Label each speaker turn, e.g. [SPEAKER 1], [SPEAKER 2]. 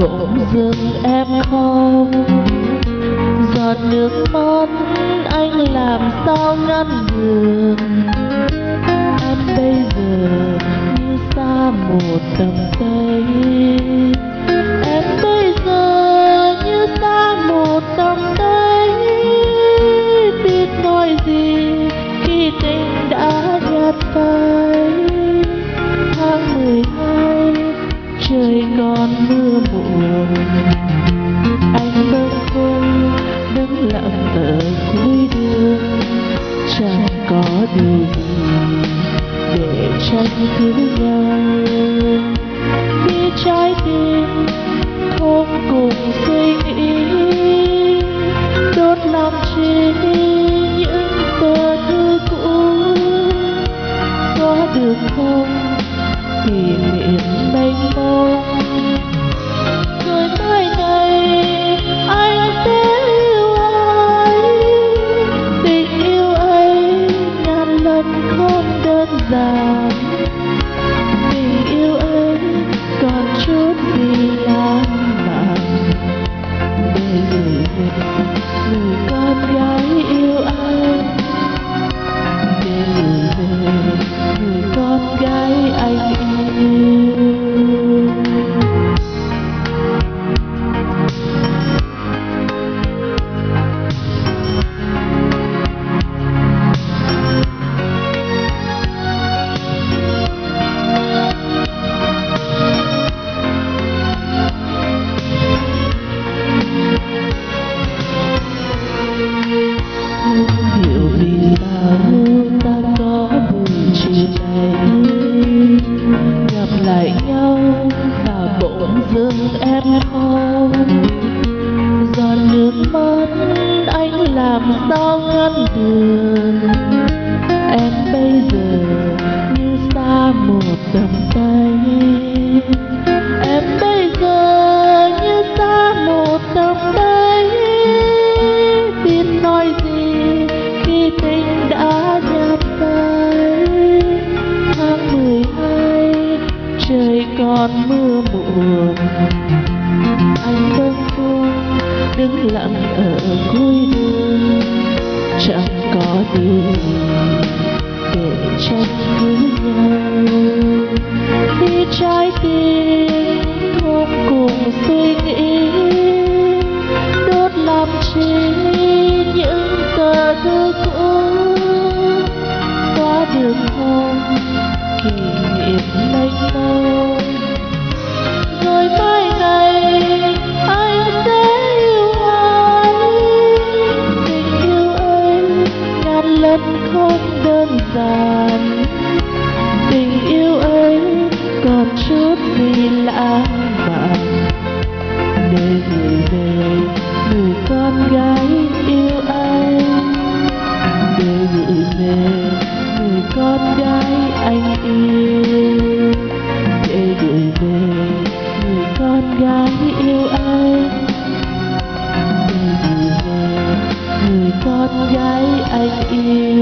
[SPEAKER 1] bỗng dưng em không? Giọt nước mắt anh làm sao ngăn được? Em bây giờ như xa một tầm tay. Mưa anh bâng khuâng đứng lặng ở cuối đường. Chẳng có điều gì để tranh cứ nhau. Khi trái tim không cùng suy nghĩ, đốt làm chi những tờ thư cũ. Xóa được không kỷ niệm mênh mông. Mất anh làm sao ngăn đường em bây giờ như xa một tầm tay. Em bây giờ như xa một tầm tay. Biết nói gì khi tình đã nhạt phai? Tháng mười hai, trời còn mưa muộn. Anh vẫn khuâng đứng lặng ở cuối đường. Chẳng có điều để trách cứ nhau. Khi trái tim vô cùng suy nghĩ. Đốt làm trên những tờ thư cũ. Qua đường hoa còn chút gì lãng mạn. Để gửi về người con gái yêu anh. Để gửi về người con gái anh yêu. Để gửi về người con gái yêu anh. Để gửi về người con gái anh yêu.